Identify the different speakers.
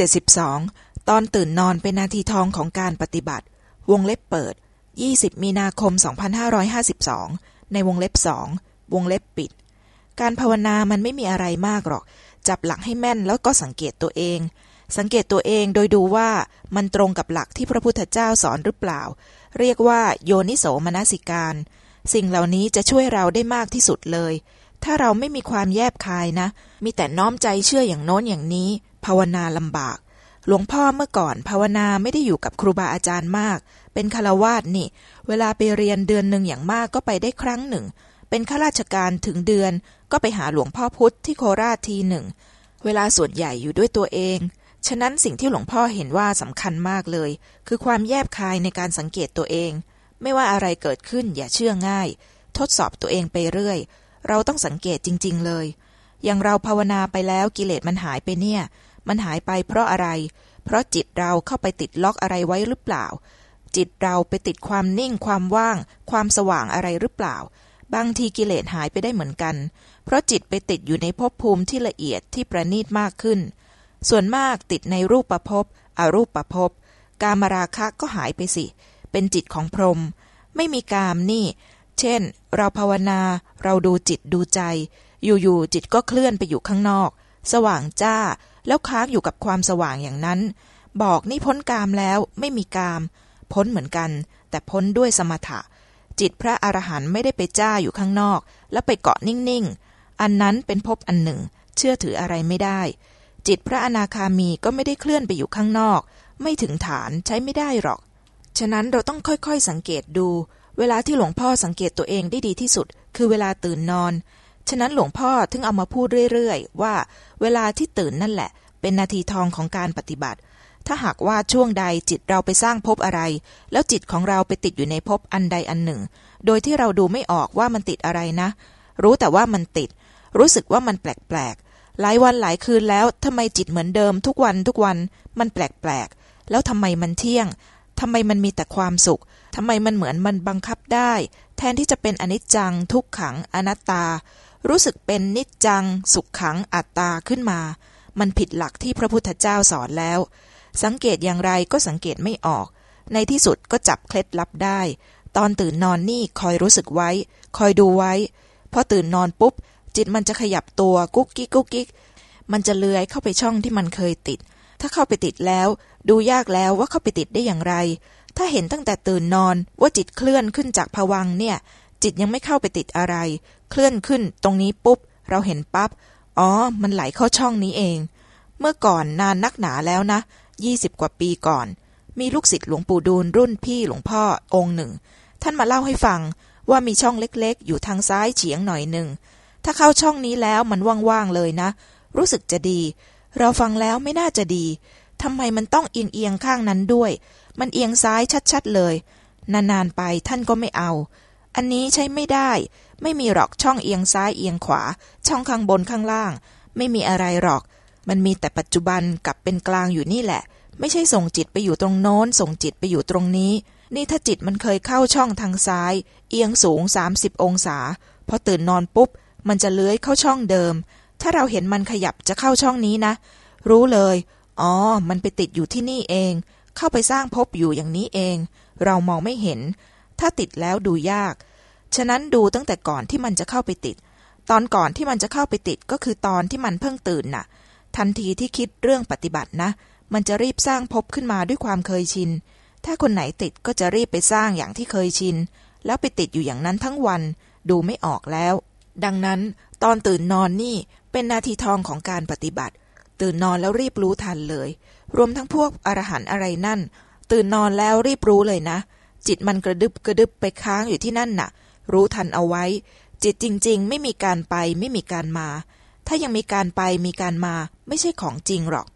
Speaker 1: 72 ตอนตื่นนอนเป็นนาทีทองของการปฏิบัติ วงเล็บเปิด 20 มีนาคม 2552 ในวงเล็บสองวงเล็บปิด การภาวนามันไม่มีอะไรมากหรอก จับหลักให้แม่นแล้วก็สังเกตตัวเอง สังเกตตัวเองโดยดูว่ามันตรงกับหลักที่พระพุทธเจ้าสอนหรือเปล่า เรียกว่าโยนิโสมนสิการ สิ่งเหล่านี้จะช่วยเราได้มากที่สุดเลยถ้าเราไม่มีความแยบคายนะ มีแต่น้อมใจเชื่ออย่างโน้นอย่างนี้ ภาวนาลำบาก หลวงพ่อเมื่อก่อนภาวนาไม่ได้อยู่กับครูบาอาจารย์มาก เป็นคารวาสนี่ เวลาไปเรียนเดือนหนึ่งอย่างมากก็ไปได้ครั้งหนึ่ง เป็นข้าราชการถึงเดือน ก็ไปหาหลวงพ่อพุธที่โคราชทีหนึ่ง เวลาส่วนใหญ่อยู่ด้วยตัวเอง ฉะนั้นสิ่งที่หลวงพ่อเห็นว่าสำคัญมากเลย คือความแยบคายในการสังเกตตัวเอง ไม่ว่าอะไรเกิดขึ้นอย่าเชื่อง่าย ทดสอบตัวเองไปเรื่อย เราต้องสังเกตจริง ๆ เลยอย่างเราภาวนาไปแล้วกิเลสมันหายไปเนี่ย มันหายไปเพราะอะไร เพราะจิตเราเข้าไปติดล็อกอะไรไว้หรือเปล่า จิตเราไปติดความนิ่งความว่าง ความสว่างอะไรหรือเปล่า บางทีกิเลสหายไปได้เหมือนกัน เพราะจิตไปติดอยู่ในภพภูมิที่ละเอียดที่ประณีตมากขึ้น ส่วนมากติดในรูปประพบอรูปประพบกามราคะก็หายไปสิ เป็นจิตของพรหมไม่มีกามนี่ เช่น เราภาวนา เราดูจิตดูใจ อยู่ๆจิตก็เคลื่อนไปอยู่ข้างนอก สว่างจ้า แล้วค้างอยู่กับความสว่างอย่างนั้น บอกนี่พ้นกามแล้วไม่มีกาม พ้นเหมือนกัน แต่พ้นด้วยสมถะ จิตพระอรหันต์ไม่ได้ไปจ้าอยู่ข้างนอก แล้วไปเกาะนิ่งๆ อันนั้นเป็นภพอันหนึ่ง เชื่อถืออะไรไม่ได้ จิตพระอนาคามีก็ไม่ได้เคลื่อนไปอยู่ข้างนอก ไม่ถึงฐานใช้ไม่ได้หรอก ฉะนั้นเราต้องค่อยๆสังเกตดู เวลาที่หลวงพ่อสังเกตตัวเองได้ดีที่สุด คือเวลาตื่นนอน ฉะนั้นหลวงพ่อถึงเอามาพูดเรื่อยๆ ว่าเวลาที่ตื่นนั่นแหละ เป็นนาทีทองของการปฏิบัติ ถ้าหากว่าช่วงใดจิตเราไปสร้างภพอะไร แล้วจิตของเราไปติดอยู่ในภพอันใดอันหนึ่ง โดยที่เราดูไม่ออกว่ามันติดอะไรนะ รู้แต่ว่ามันติด รู้สึกว่ามันแปลกๆหลายวันหลายคืนแล้วทำไมจิตเหมือนเดิม ทุกวันทุกวันมันแปลกๆแล้วทำไมมันเที่ยงทำไมมันมีแต่ความสุขทำไมมันเหมือนมันบังคับได้ แทนที่จะเป็นอนิจจัง ทุกขัง อนัตตา รู้สึกเป็นนิจจัง สุขขังอัตตาขึ้นมา มันผิดหลักที่พระพุทธเจ้าสอนแล้ว สังเกตอย่างไรก็สังเกตไม่ออก ในที่สุดก็จับเคล็ดลับได้ ตอนตื่นนอนนี่คอยรู้สึกไว้ คอยดูไว้ พอตื่นนอนปุ๊บ จิตมันจะขยับตัวกุ๊กกิ๊กกุ๊กกิ๊กมันจะเลื้อยเข้าไปช่องที่มันเคยติด ถ้าเข้าไปติดแล้ว ดูยากแล้วว่าเข้าไปติดได้อย่างไร ถ้าเห็นตั้งแต่ตื่นนอนว่าจิตเคลื่อนขึ้นจากผวังเนี่ย จิตยังไม่เข้าไปติดอะไร เคลื่อนขึ้นตรงนี้ปุ๊บ เราเห็นปับ๊บอ๋อ มันไหลเข้าช่องนี้เอง เมื่อก่อนนานนักหนาแล้วนะยี่สิบกว่าปีก่อน มีลูกศิษย์หลวงปู่ดูลรุ่นพี่หลวงพ่อองค์หนึ่ง ท่านมาเล่าให้ฟังว่ามีช่องเล็กๆ อยู่ทางซ้ายเฉียงหน่อยหนึ่ง ถ้าเข้าช่องนี้แล้วมันว่างๆเลยนะ รู้สึกจะดี เราฟังแล้วไม่น่าจะดีทำไมมันต้องเอียงๆข้างนั้นด้วย มันเอียงซ้ายชัดๆเลย นานๆไปท่านก็ไม่เอา อันนี้ใช้ไม่ได้ ไม่มีหรอกช่องเอียงซ้ายเอียงขวา ช่องข้างบนข้างล่าง ไม่มีอะไรหรอก มันมีแต่ปัจจุบันกับเป็นกลางอยู่นี่แหละ ไม่ใช่ส่งจิตไปอยู่ตรงโน้น ส่งจิตไปอยู่ตรงนี้ นี่ถ้าจิตมันเคยเข้าช่องทางซ้าย เอียงสูง 30 องศา พอตื่นนอนปุ๊บ มันจะเลื้อยเข้าช่องเดิม ถ้าเราเห็นมันขยับจะเข้าช่องนี้นะ รู้เลย อ๋อ มันไปติดอยู่ที่นี่เอง เข้าไปสร้างภพอยู่อย่างนี้เอง เรามองไม่เห็น ถ้าติดแล้วดูยาก ฉะนั้นดูตั้งแต่ก่อนที่มันจะเข้าไปติด ตอนก่อนที่มันจะเข้าไปติดก็คือตอนที่มันเพิ่งตื่นน่ะ ทันทีที่คิดเรื่องปฏิบัตินะ มันจะรีบสร้างภพขึ้นมาด้วยความเคยชิน ถ้าคนไหนติดก็จะรีบไปสร้างอย่างที่เคยชิน แล้วไปติดอยู่อย่างนั้นทั้งวัน ดูไม่ออกแล้ว ดังนั้นตอนตื่นนอนนี่เป็นนาทีทองของการปฏิบัติ ตื่นนอนแล้วรีบรู้ทันเลย รวมทั้งพวกอรหันต์อะไรนั่น ตื่นนอนแล้วรีบรู้เลยนะ จิตมันกระดึบกระดึบไปค้างอยู่ที่นั่นน่ะ รู้ทันเอาไว้ จิตจริง ๆ ไม่มีการไปไม่มีการมา ถ้ายังมีการไปมีการมา ไม่ใช่ของจริงหรอก